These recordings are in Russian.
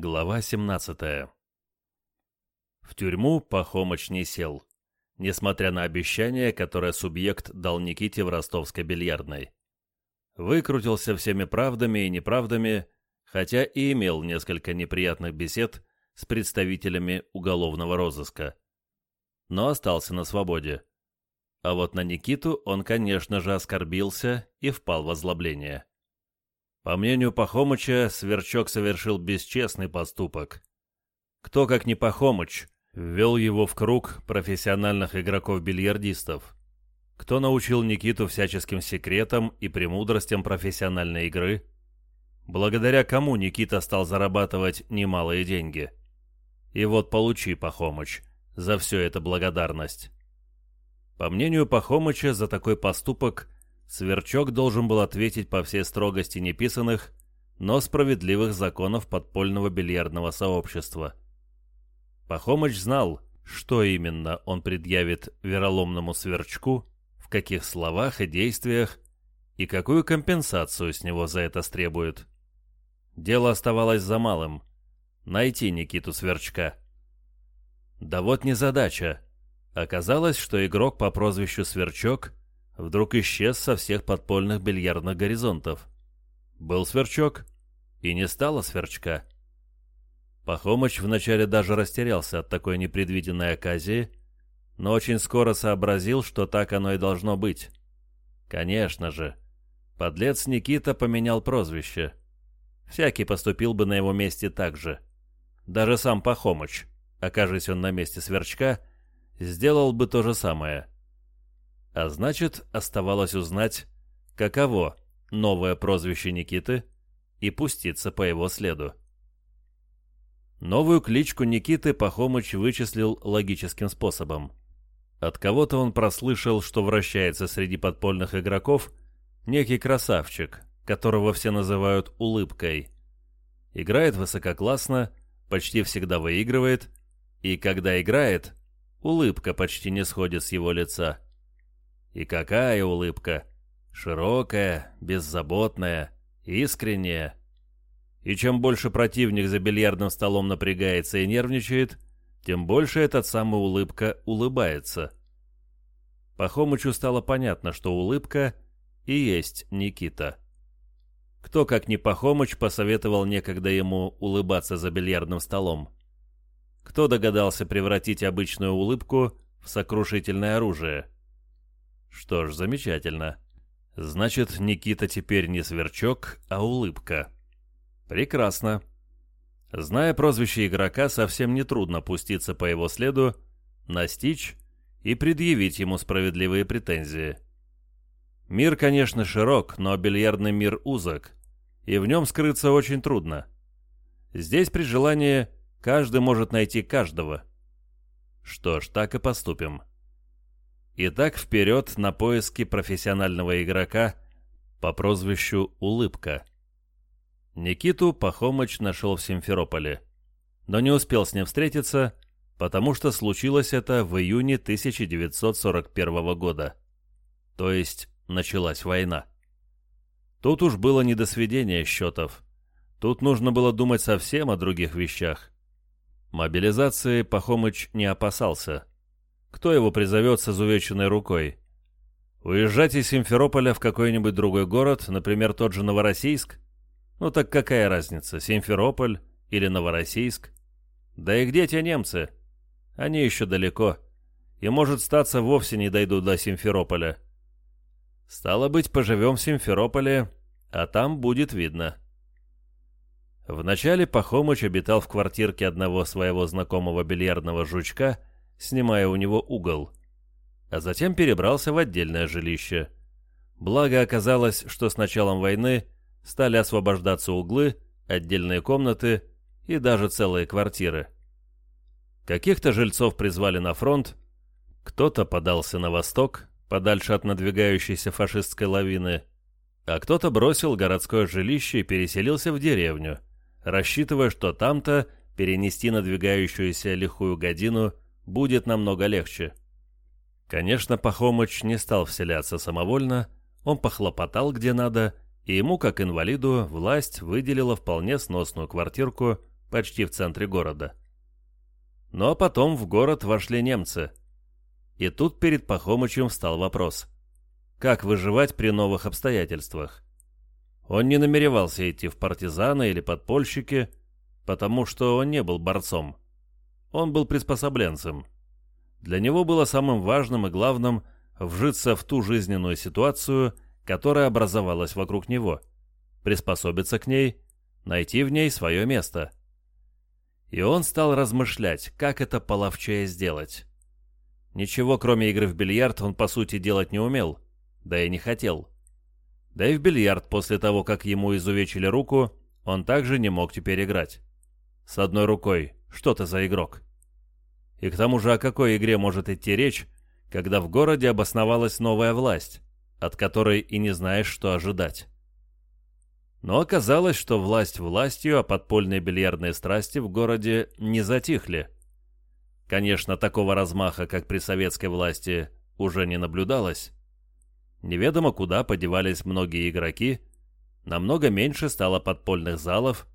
Глава 17 В тюрьму Пахомыч не сел, несмотря на обещание, которое субъект дал Никите в ростовской бильярдной. Выкрутился всеми правдами и неправдами, хотя и имел несколько неприятных бесед с представителями уголовного розыска. Но остался на свободе. А вот на Никиту он, конечно же, оскорбился и впал в озлобление. По мнению Пахомыча, Сверчок совершил бесчестный поступок. Кто, как не Пахомыч, ввел его в круг профессиональных игроков-бильярдистов? Кто научил Никиту всяческим секретам и премудростям профессиональной игры? Благодаря кому Никита стал зарабатывать немалые деньги? И вот получи, Пахомыч, за все это благодарность. По мнению Пахомыча, за такой поступок – Сверчок должен был ответить по всей строгости неписанных, но справедливых законов подпольного бильярдного сообщества. Пахомыч знал, что именно он предъявит вероломному Сверчку, в каких словах и действиях, и какую компенсацию с него за это стребует. Дело оставалось за малым — найти Никиту Сверчка. Да вот незадача. Оказалось, что игрок по прозвищу Сверчок вдруг исчез со всех подпольных бильярдных горизонтов. Был сверчок, и не стало сверчка. Пахомыч вначале даже растерялся от такой непредвиденной оказии, но очень скоро сообразил, что так оно и должно быть. Конечно же, подлец Никита поменял прозвище. Всякий поступил бы на его месте так же. Даже сам Пахомыч, окажись он на месте сверчка, сделал бы то же самое — а значит, оставалось узнать, каково новое прозвище Никиты и пуститься по его следу. Новую кличку Никиты Пахомыч вычислил логическим способом. От кого-то он прослышал, что вращается среди подпольных игроков некий красавчик, которого все называют «улыбкой». Играет высококлассно, почти всегда выигрывает, и когда играет, улыбка почти не сходит с его лица. И какая улыбка! Широкая, беззаботная, искренняя. И чем больше противник за бильярдным столом напрягается и нервничает, тем больше этот самый улыбка улыбается. Пахомычу стало понятно, что улыбка и есть Никита. Кто, как не Пахомыч, посоветовал некогда ему улыбаться за бильярдным столом? Кто догадался превратить обычную улыбку в сокрушительное оружие? Что ж, замечательно. Значит, Никита теперь не сверчок, а улыбка. Прекрасно. Зная прозвище игрока, совсем нетрудно пуститься по его следу, настичь и предъявить ему справедливые претензии. Мир, конечно, широк, но бильярдный мир узок, и в нем скрыться очень трудно. Здесь при желании каждый может найти каждого. Что ж, так и поступим. Итак, вперед на поиски профессионального игрока по прозвищу Улыбка. Никиту Пахомыч нашел в Симферополе, но не успел с ним встретиться, потому что случилось это в июне 1941 года. То есть началась война. Тут уж было не до сведения счетов. Тут нужно было думать совсем о других вещах. Мобилизации Пахомыч не опасался – кто его призовет с изувеченной рукой? Уезжать из Симферополя в какой-нибудь другой город, например, тот же Новороссийск? Ну так какая разница, Симферополь или Новороссийск? Да и где те немцы? Они еще далеко. И, может, статься, вовсе не дойдут до Симферополя. Стало быть, поживем в Симферополе, а там будет видно. Вначале Пахомыч обитал в квартирке одного своего знакомого бильярдного жучка снимая у него угол, а затем перебрался в отдельное жилище. Благо оказалось, что с началом войны стали освобождаться углы, отдельные комнаты и даже целые квартиры. Каких-то жильцов призвали на фронт, кто-то подался на восток, подальше от надвигающейся фашистской лавины, а кто-то бросил городское жилище и переселился в деревню, рассчитывая, что там-то перенести надвигающуюся лихую годину – будет намного легче. Конечно, Пахомыч не стал вселяться самовольно, он похлопотал где надо, и ему, как инвалиду, власть выделила вполне сносную квартирку почти в центре города. Но потом в город вошли немцы. И тут перед Пахомычем встал вопрос. Как выживать при новых обстоятельствах? Он не намеревался идти в партизаны или подпольщики, потому что он не был борцом. Он был приспособленцем. Для него было самым важным и главным вжиться в ту жизненную ситуацию, которая образовалась вокруг него, приспособиться к ней, найти в ней свое место. И он стал размышлять, как это половчее сделать. Ничего, кроме игры в бильярд, он, по сути, делать не умел, да и не хотел. Да и в бильярд после того, как ему изувечили руку, он также не мог теперь играть. С одной рукой, что ты за игрок? И к тому же о какой игре может идти речь, когда в городе обосновалась новая власть, от которой и не знаешь, что ожидать? Но оказалось, что власть властью, а подпольные бильярдные страсти в городе не затихли. Конечно, такого размаха, как при советской власти, уже не наблюдалось. Неведомо куда подевались многие игроки, намного меньше стало подпольных залов,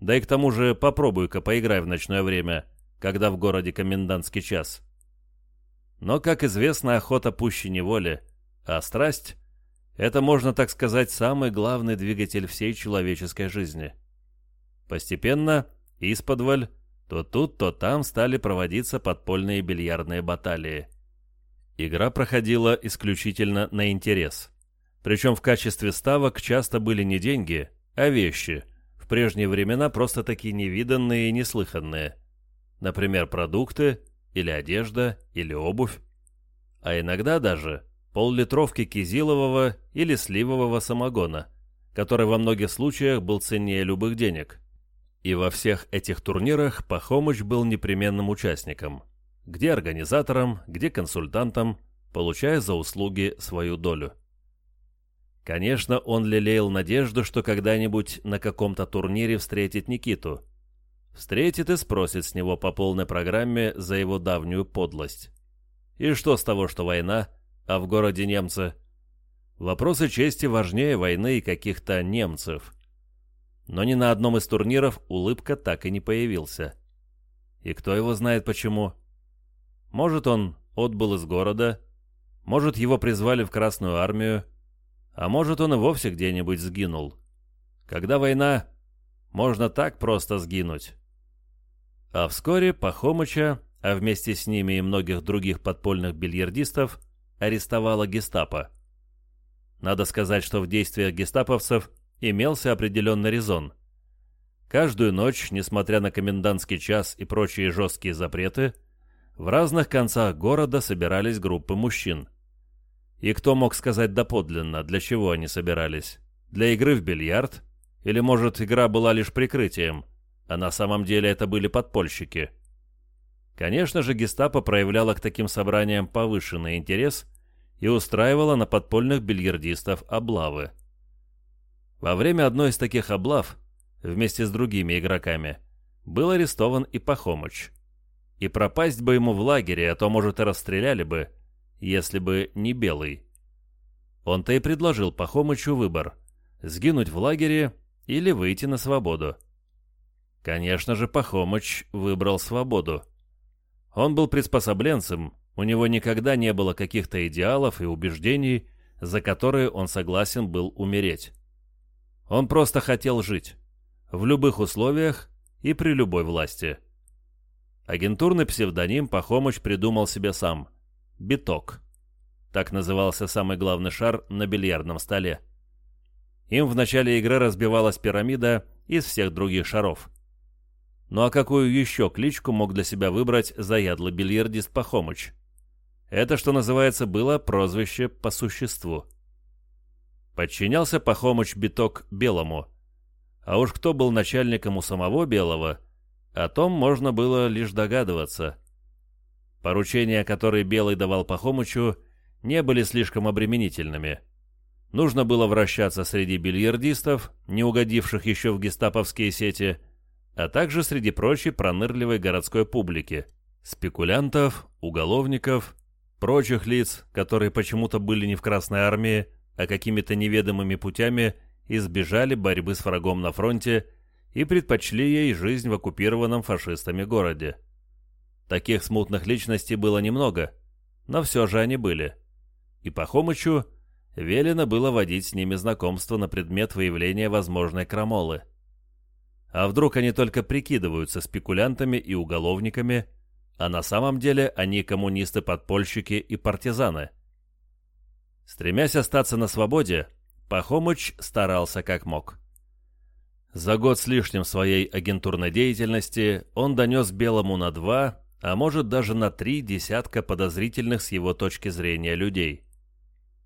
да и к тому же попробуй-ка поиграй в ночное время, когда в городе комендантский час. Но, как известно, охота пуще неволи, а страсть — это, можно так сказать, самый главный двигатель всей человеческой жизни. Постепенно, исподволь, то тут, то там стали проводиться подпольные бильярдные баталии. Игра проходила исключительно на интерес. Причем в качестве ставок часто были не деньги, а вещи, прежние времена просто такие невиданные и неслыханные. Например, продукты, или одежда, или обувь. А иногда даже пол-литровки кизилового или сливового самогона, который во многих случаях был ценнее любых денег. И во всех этих турнирах Пахомыч был непременным участником – где организатором, где консультантом, получая за услуги свою долю. Конечно, он лелеял надежду, что когда-нибудь на каком-то турнире встретит Никиту. Встретит и спросит с него по полной программе за его давнюю подлость. И что с того, что война, а в городе немцы? Вопросы чести важнее войны и каких-то немцев. Но ни на одном из турниров улыбка так и не появился. И кто его знает почему? Может, он отбыл из города, может, его призвали в Красную Армию, а может, он и вовсе где-нибудь сгинул. Когда война, можно так просто сгинуть. А вскоре Пахомыча, а вместе с ними и многих других подпольных бильярдистов, арестовала гестапо. Надо сказать, что в действиях гестаповцев имелся определенный резон. Каждую ночь, несмотря на комендантский час и прочие жесткие запреты, в разных концах города собирались группы мужчин. И кто мог сказать доподлинно, для чего они собирались? Для игры в бильярд? Или, может, игра была лишь прикрытием, а на самом деле это были подпольщики? Конечно же, гестапо проявляла к таким собраниям повышенный интерес и устраивала на подпольных бильярдистов облавы. Во время одной из таких облав, вместе с другими игроками, был арестован и Пахомыч – и пропасть бы ему в лагере, а то, может, и расстреляли бы, если бы не Белый. Он-то и предложил Пахомычу выбор — сгинуть в лагере или выйти на свободу. Конечно же, Пахомыч выбрал свободу. Он был приспособленцем, у него никогда не было каких-то идеалов и убеждений, за которые он согласен был умереть. Он просто хотел жить. В любых условиях и при любой власти. Агентурный псевдоним Пахомыч придумал себе сам. Биток. Так назывался самый главный шар на бильярдном столе. Им в начале игры разбивалась пирамида из всех других шаров. Ну а какую еще кличку мог для себя выбрать заядлый бильярдист Пахомыч? Это, что называется, было прозвище по существу. Подчинялся Пахомыч Биток Белому. А уж кто был начальником у самого Белого – о том можно было лишь догадываться. Поручения, которые Белый давал Пахомычу, не были слишком обременительными. Нужно было вращаться среди бильярдистов, не угодивших еще в гестаповские сети, а также среди прочей пронырливой городской публики, спекулянтов, уголовников, прочих лиц, которые почему-то были не в Красной Армии, а какими-то неведомыми путями избежали борьбы с врагом на фронте и предпочли ей жизнь в оккупированном фашистами городе. Таких смутных личностей было немного, но все же они были. И Пахомычу велено было водить с ними знакомство на предмет выявления возможной крамолы. А вдруг они только прикидываются спекулянтами и уголовниками, а на самом деле они коммунисты-подпольщики и партизаны? Стремясь остаться на свободе, Пахомыч старался как мог. За год с лишним своей агентурной деятельности он донес Белому на два, а может даже на три десятка подозрительных с его точки зрения людей.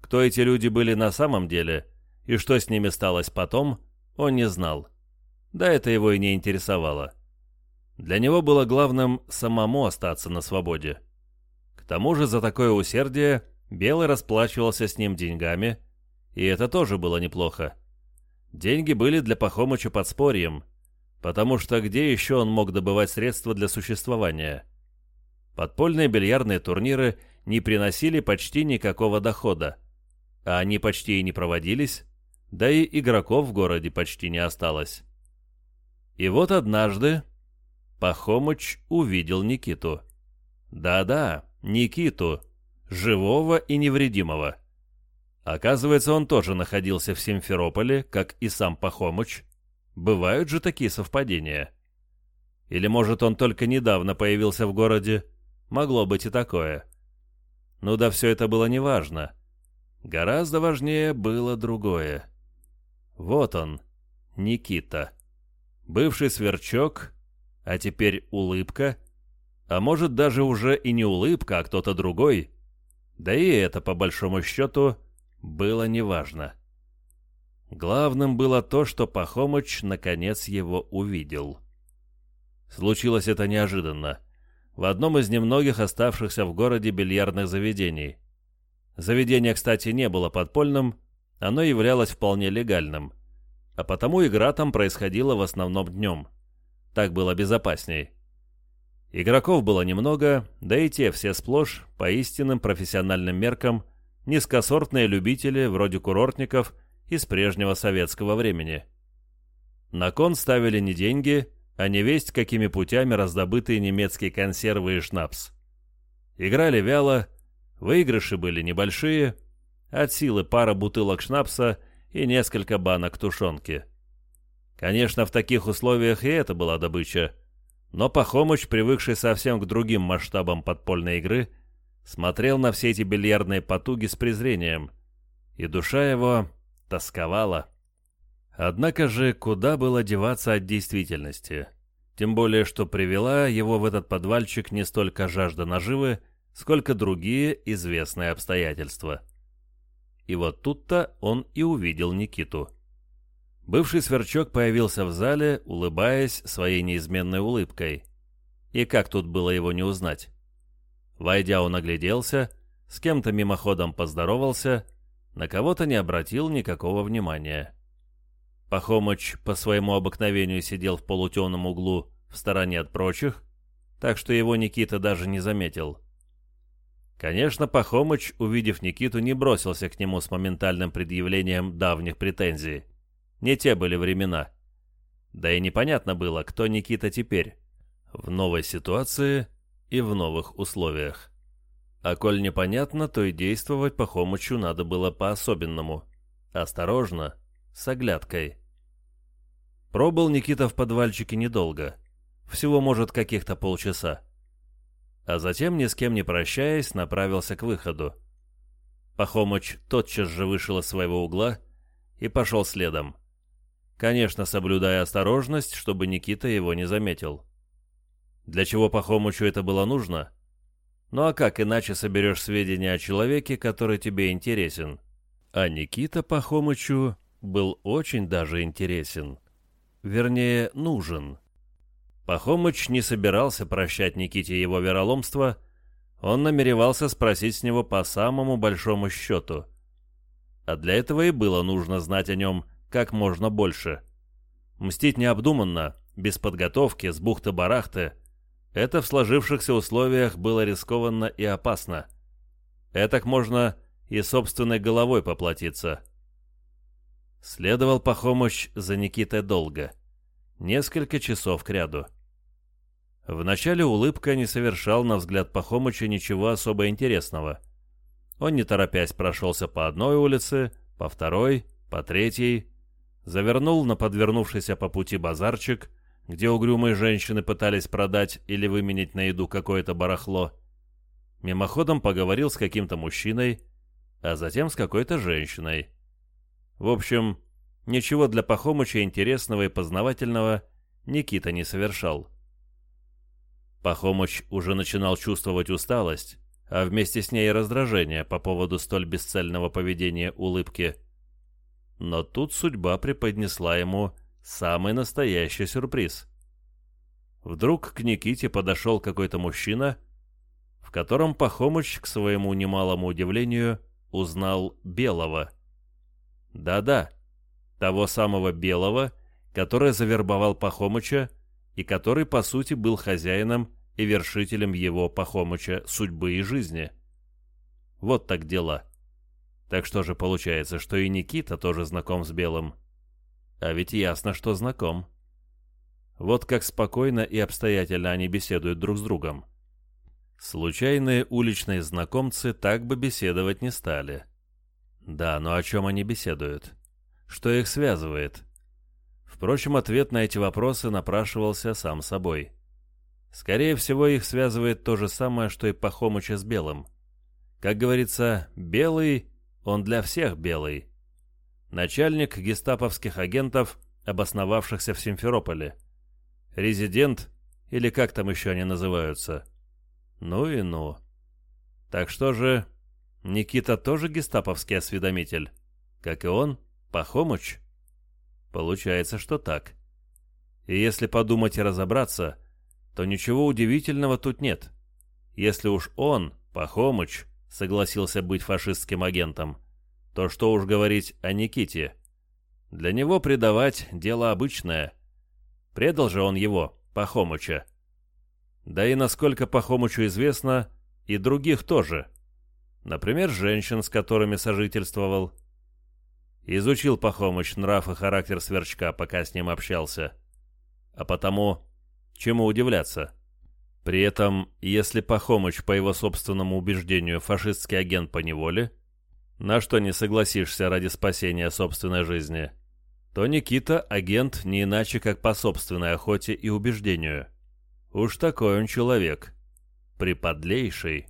Кто эти люди были на самом деле и что с ними сталось потом, он не знал. Да это его и не интересовало. Для него было главным самому остаться на свободе. К тому же за такое усердие Белый расплачивался с ним деньгами, и это тоже было неплохо. Деньги были для Пахомыча подспорьем, потому что где еще он мог добывать средства для существования? Подпольные бильярдные турниры не приносили почти никакого дохода, а они почти и не проводились, да и игроков в городе почти не осталось. И вот однажды Пахомыч увидел Никиту. Да-да, Никиту, живого и невредимого. Оказывается, он тоже находился в Симферополе, как и сам Пахомыч. Бывают же такие совпадения. Или, может, он только недавно появился в городе. Могло быть и такое. Ну да все это было неважно. Гораздо важнее было другое. Вот он, Никита. Бывший сверчок, а теперь улыбка. А может, даже уже и не улыбка, а кто-то другой. Да и это, по большому счету, было неважно. Главным было то, что Пахомыч наконец его увидел. Случилось это неожиданно. В одном из немногих оставшихся в городе бильярдных заведений. Заведение, кстати, не было подпольным, оно являлось вполне легальным. А потому игра там происходила в основном днем. Так было безопасней. Игроков было немного, да и те все сплошь, по истинным профессиональным меркам, низкосортные любители, вроде курортников, из прежнего советского времени. На кон ставили не деньги, а не весть какими путями раздобытые немецкие консервы и шнапс. Играли вяло, выигрыши были небольшие, от силы пара бутылок шнапса и несколько банок тушенки. Конечно, в таких условиях и это была добыча, но Пахомыч, привыкший совсем к другим масштабам подпольной игры, смотрел на все эти бильярдные потуги с презрением, и душа его тосковала. Однако же, куда было деваться от действительности? Тем более, что привела его в этот подвальчик не столько жажда наживы, сколько другие известные обстоятельства. И вот тут-то он и увидел Никиту. Бывший сверчок появился в зале, улыбаясь своей неизменной улыбкой. И как тут было его не узнать? Войдя, он огляделся, с кем-то мимоходом поздоровался, на кого-то не обратил никакого внимания. Пахомыч по своему обыкновению сидел в полутемном углу в стороне от прочих, так что его Никита даже не заметил. Конечно, Пахомыч, увидев Никиту, не бросился к нему с моментальным предъявлением давних претензий. Не те были времена. Да и непонятно было, кто Никита теперь. В новой ситуации и в новых условиях. А коль непонятно, то и действовать по Хомычу надо было по-особенному. Осторожно, с оглядкой. Пробыл Никита в подвальчике недолго. Всего, может, каких-то полчаса. А затем, ни с кем не прощаясь, направился к выходу. Пахомыч тотчас же вышел из своего угла и пошел следом. Конечно, соблюдая осторожность, чтобы Никита его не заметил. Для чего Пахомычу это было нужно? Ну а как иначе соберешь сведения о человеке, который тебе интересен? А Никита Пахомычу был очень даже интересен. Вернее, нужен. Пахомыч не собирался прощать Никите его вероломство, он намеревался спросить с него по самому большому счету. А для этого и было нужно знать о нем как можно больше. Мстить необдуманно, без подготовки, с бухты-барахты — это в сложившихся условиях было рискованно и опасно. Этак можно и собственной головой поплатиться. Следовал Пахомыч за Никитой долго. несколько часов кряду. Вначале улыбка не совершал на взгляд Пахомыча ничего особо интересного. Он не торопясь прошелся по одной улице, по второй, по третьей, завернул на подвернувшийся по пути базарчик, где угрюмые женщины пытались продать или выменить на еду какое-то барахло. Мимоходом поговорил с каким-то мужчиной, а затем с какой-то женщиной. В общем, ничего для Пахомыча интересного и познавательного Никита не совершал. Пахомыч уже начинал чувствовать усталость, а вместе с ней раздражение по поводу столь бесцельного поведения улыбки. Но тут судьба преподнесла ему самый настоящий сюрприз. Вдруг к Никите подошел какой-то мужчина, в котором Пахомыч, к своему немалому удивлению, узнал Белого. Да-да, того самого Белого, который завербовал Пахомыча и который, по сути, был хозяином и вершителем его, Пахомыча, судьбы и жизни. Вот так дела. Так что же получается, что и Никита тоже знаком с Белым? А ведь ясно, что знаком. Вот как спокойно и обстоятельно они беседуют друг с другом. Случайные уличные знакомцы так бы беседовать не стали. Да, но о чем они беседуют? Что их связывает? Впрочем, ответ на эти вопросы напрашивался сам собой. Скорее всего, их связывает то же самое, что и Пахомыча с Белым. Как говорится, белый, он для всех белый. Начальник гестаповских агентов, обосновавшихся в Симферополе. Резидент, или как там еще они называются. Ну и ну. Так что же, Никита тоже гестаповский осведомитель? Как и он, Пахомыч? Получается, что так. И если подумать и разобраться, то ничего удивительного тут нет. Если уж он, Пахомыч, согласился быть фашистским агентом, то что уж говорить о Никите. Для него предавать – дело обычное. Предал же он его, Пахомыча. Да и насколько Пахомычу известно, и других тоже. Например, женщин, с которыми сожительствовал. Изучил Пахомыч нрав и характер Сверчка, пока с ним общался. А потому, чему удивляться? При этом, если Пахомыч, по его собственному убеждению, фашистский агент по неволе, на что не согласишься ради спасения собственной жизни, то Никита – агент не иначе, как по собственной охоте и убеждению. Уж такой он человек. Приподлейший.